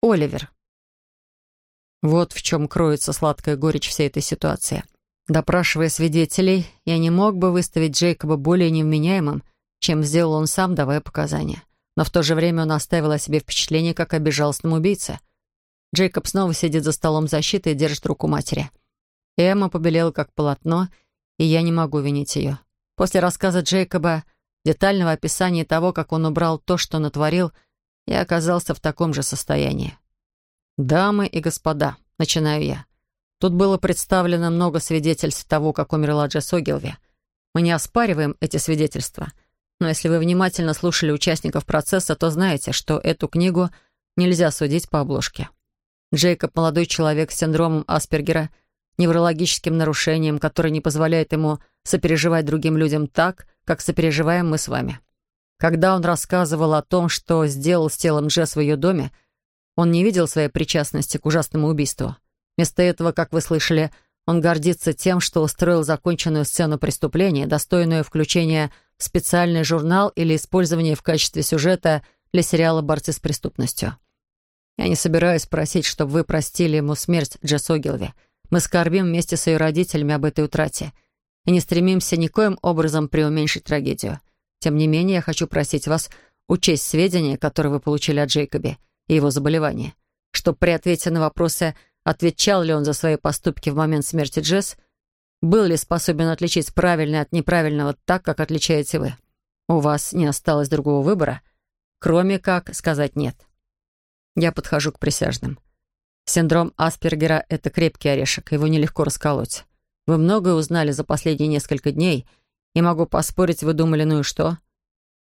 Оливер. Вот в чем кроется сладкая горечь всей этой ситуации. Допрашивая свидетелей, я не мог бы выставить Джейкоба более невменяемым, чем сделал он сам, давая показания. Но в то же время он оставил о себе впечатление, как о безжалостном убийце. Джейкоб снова сидит за столом защиты и держит руку матери. Эмма побелела, как полотно, и я не могу винить ее. После рассказа Джейкоба, детального описания того, как он убрал то, что натворил, я оказался в таком же состоянии. «Дамы и господа», — начинаю я. Тут было представлено много свидетельств того, как умерла Джесс Огилви. Мы не оспариваем эти свидетельства, но если вы внимательно слушали участников процесса, то знаете, что эту книгу нельзя судить по обложке. Джейкоб — молодой человек с синдромом Аспергера, неврологическим нарушением, которое не позволяет ему сопереживать другим людям так, как сопереживаем мы с вами. Когда он рассказывал о том, что сделал с телом Джесс в ее доме, он не видел своей причастности к ужасному убийству — Вместо этого, как вы слышали, он гордится тем, что устроил законченную сцену преступления, достойную включения в специальный журнал или использования в качестве сюжета для сериала «Борцы с преступностью». Я не собираюсь просить, чтобы вы простили ему смерть Джесс Огилви. Мы скорбим вместе с ее родителями об этой утрате и не стремимся никоим образом преуменьшить трагедию. Тем не менее, я хочу просить вас учесть сведения, которые вы получили от Джейкоби и его заболевания, чтобы при ответе на вопросы отвечал ли он за свои поступки в момент смерти Джесс, был ли способен отличить правильное от неправильного так, как отличаете вы. У вас не осталось другого выбора, кроме как сказать «нет». Я подхожу к присяжным. Синдром Аспергера — это крепкий орешек, его нелегко расколоть. Вы многое узнали за последние несколько дней, и могу поспорить, вы думали, ну и что?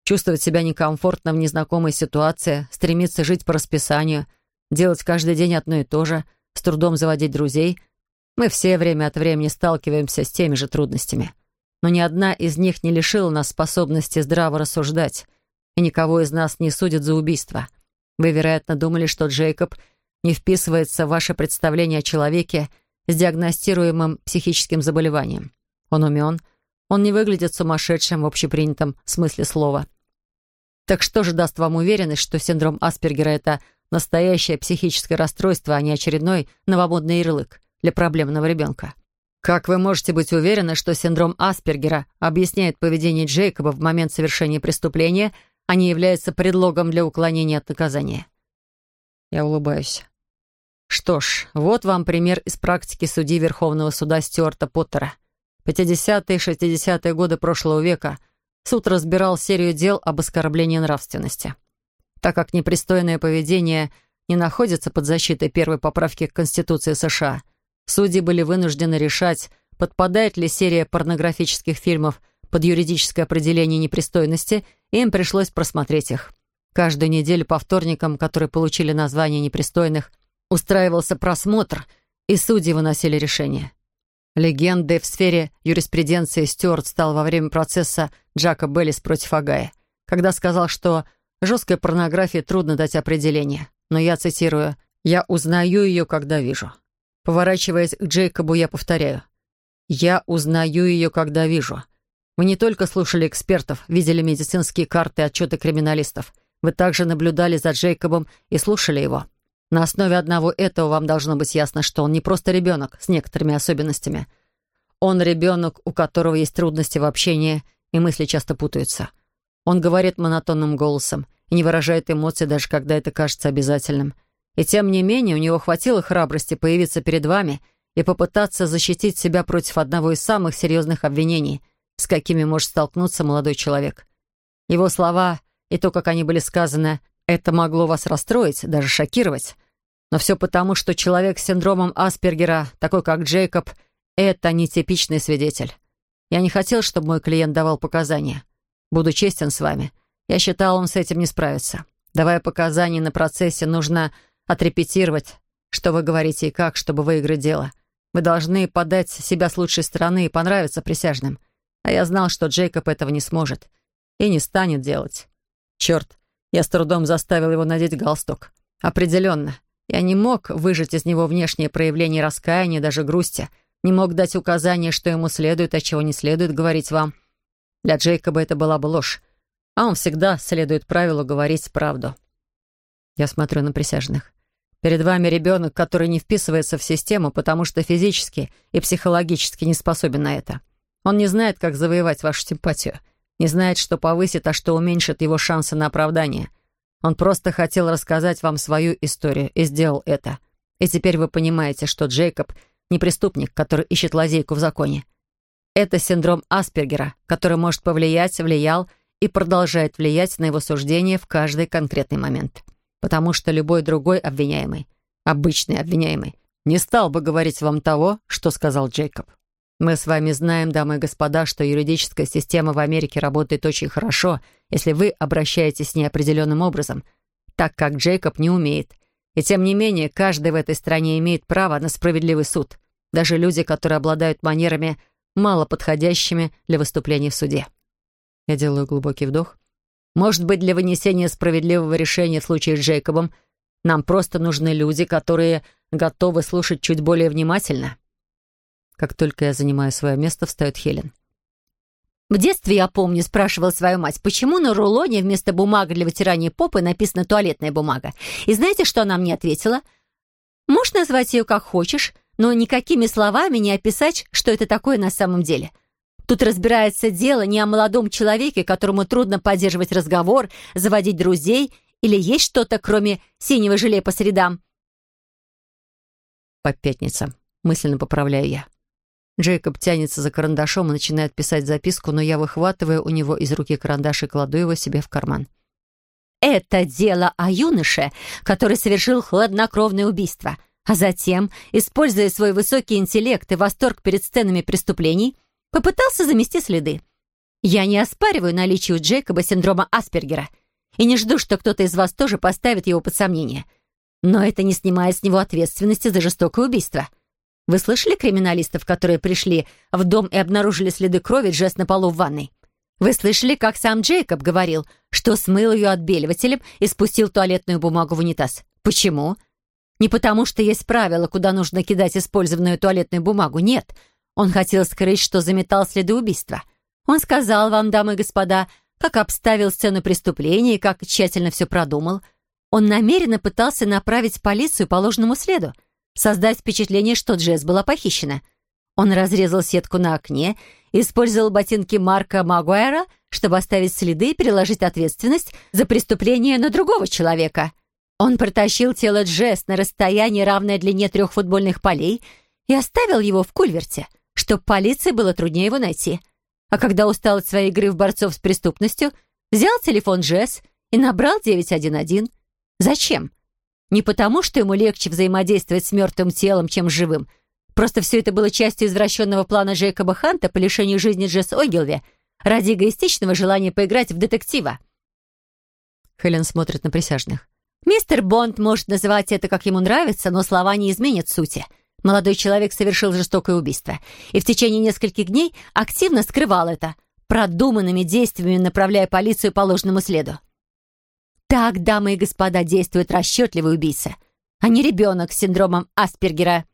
Чувствовать себя некомфортно в незнакомой ситуации, стремиться жить по расписанию, делать каждый день одно и то же — с трудом заводить друзей, мы все время от времени сталкиваемся с теми же трудностями. Но ни одна из них не лишила нас способности здраво рассуждать, и никого из нас не судят за убийство. Вы, вероятно, думали, что Джейкоб не вписывается в ваше представление о человеке с диагностируемым психическим заболеванием. Он умен, он не выглядит сумасшедшим в общепринятом смысле слова. Так что же даст вам уверенность, что синдром Аспергера — это Настоящее психическое расстройство, а не очередной новомодный ярлык для проблемного ребенка. Как вы можете быть уверены, что синдром Аспергера объясняет поведение Джейкоба в момент совершения преступления, а не является предлогом для уклонения от наказания? Я улыбаюсь. Что ж, вот вам пример из практики судьи Верховного суда Стюарта Поттера. 50-е и 60-е годы прошлого века суд разбирал серию дел об оскорблении нравственности так как непристойное поведение не находится под защитой первой поправки к Конституции США. Судьи были вынуждены решать, подпадает ли серия порнографических фильмов под юридическое определение непристойности, и им пришлось просмотреть их. Каждую неделю по вторникам, которые получили название непристойных, устраивался просмотр, и судьи выносили решение. Легендой в сфере юриспруденции Стюарт стал во время процесса Джака Беллис против Агая, когда сказал, что Жесткой порнографии трудно дать определение, но я цитирую «Я узнаю ее, когда вижу». Поворачиваясь к Джейкобу, я повторяю «Я узнаю ее, когда вижу». Вы не только слушали экспертов, видели медицинские карты и отчеты криминалистов. Вы также наблюдали за Джейкобом и слушали его. На основе одного этого вам должно быть ясно, что он не просто ребенок с некоторыми особенностями. Он ребенок, у которого есть трудности в общении, и мысли часто путаются. Он говорит монотонным голосом и не выражает эмоций, даже когда это кажется обязательным. И тем не менее у него хватило храбрости появиться перед вами и попытаться защитить себя против одного из самых серьезных обвинений, с какими может столкнуться молодой человек. Его слова и то, как они были сказаны, это могло вас расстроить, даже шокировать. Но все потому, что человек с синдромом Аспергера, такой как Джейкоб, это нетипичный свидетель. Я не хотел, чтобы мой клиент давал показания. Буду честен с вами. Я считал, он с этим не справится. Давая показания на процессе, нужно отрепетировать, что вы говорите и как, чтобы выиграть дело. Вы должны подать себя с лучшей стороны и понравиться присяжным. А я знал, что Джейкоб этого не сможет. И не станет делать. Черт, я с трудом заставил его надеть галстук. Определенно. Я не мог выжать из него внешнее проявление раскаяния, даже грусти. Не мог дать указания, что ему следует, а чего не следует говорить вам. Для Джейкоба это была бы ложь, а он всегда следует правилу говорить правду. Я смотрю на присяжных. Перед вами ребенок, который не вписывается в систему, потому что физически и психологически не способен на это. Он не знает, как завоевать вашу симпатию. Не знает, что повысит, а что уменьшит его шансы на оправдание. Он просто хотел рассказать вам свою историю и сделал это. И теперь вы понимаете, что Джейкоб не преступник, который ищет лазейку в законе. Это синдром Аспергера, который может повлиять, влиял и продолжает влиять на его суждение в каждый конкретный момент потому что любой другой обвиняемый, обычный обвиняемый, не стал бы говорить вам того, что сказал Джейкоб. Мы с вами знаем, дамы и господа, что юридическая система в Америке работает очень хорошо, если вы обращаетесь с ней определенным образом, так как Джейкоб не умеет. И тем не менее, каждый в этой стране имеет право на справедливый суд, даже люди, которые обладают манерами, мало подходящими для выступления в суде. Я делаю глубокий вдох может быть, для вынесения справедливого решения в случае с Джейкобом нам просто нужны люди, которые готовы слушать чуть более внимательно. Как только я занимаю свое место, встает Хелен. В детстве, я помню, спрашивал свою мать, почему на рулоне вместо бумаги для вытирания попы написана туалетная бумага. И знаете, что она мне ответила? Можешь назвать ее как хочешь, но никакими словами не описать, что это такое на самом деле. Тут разбирается дело не о молодом человеке, которому трудно поддерживать разговор, заводить друзей или есть что-то, кроме синего желе по средам. По пятницам. Мысленно поправляю я. Джейкоб тянется за карандашом и начинает писать записку, но я выхватываю у него из руки карандаш и кладу его себе в карман. «Это дело о юноше, который совершил хладнокровное убийство, а затем, используя свой высокий интеллект и восторг перед сценами преступлений, Попытался замести следы. Я не оспариваю наличие у Джейкоба синдрома Аспергера и не жду, что кто-то из вас тоже поставит его под сомнение. Но это не снимает с него ответственности за жестокое убийство. Вы слышали криминалистов, которые пришли в дом и обнаружили следы крови Джесс на полу в ванной? Вы слышали, как сам Джейкоб говорил, что смыл ее отбеливателем и спустил туалетную бумагу в унитаз? Почему? Не потому, что есть правила, куда нужно кидать использованную туалетную бумагу, нет — он хотел скрыть, что заметал следы убийства. Он сказал вам, дамы и господа, как обставил сцену преступления и как тщательно все продумал. Он намеренно пытался направить полицию по ложному следу, создать впечатление, что Джесс была похищена. Он разрезал сетку на окне, использовал ботинки Марка Магуайра, чтобы оставить следы и переложить ответственность за преступление на другого человека. Он протащил тело Джесс на расстояние, равное длине трех футбольных полей, и оставил его в кульверте — чтоб полиции было труднее его найти. А когда устал от своей игры в борцов с преступностью, взял телефон Джесс и набрал 911. Зачем? Не потому, что ему легче взаимодействовать с мертвым телом, чем живым. Просто все это было частью извращенного плана Джейкоба Ханта по лишению жизни Джесс Огилви ради эгоистичного желания поиграть в детектива. Хелен смотрит на присяжных. «Мистер Бонд может называть это, как ему нравится, но слова не изменят сути. Молодой человек совершил жестокое убийство и в течение нескольких дней активно скрывал это, продуманными действиями направляя полицию по ложному следу. Так, дамы и господа, действует расчетливый убийца, а не ребенок с синдромом Аспергера.